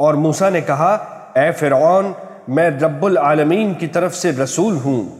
اور موسیٰ نے کہا اے فرعون میں رب العالمین کی طرف سے رسول ہوں۔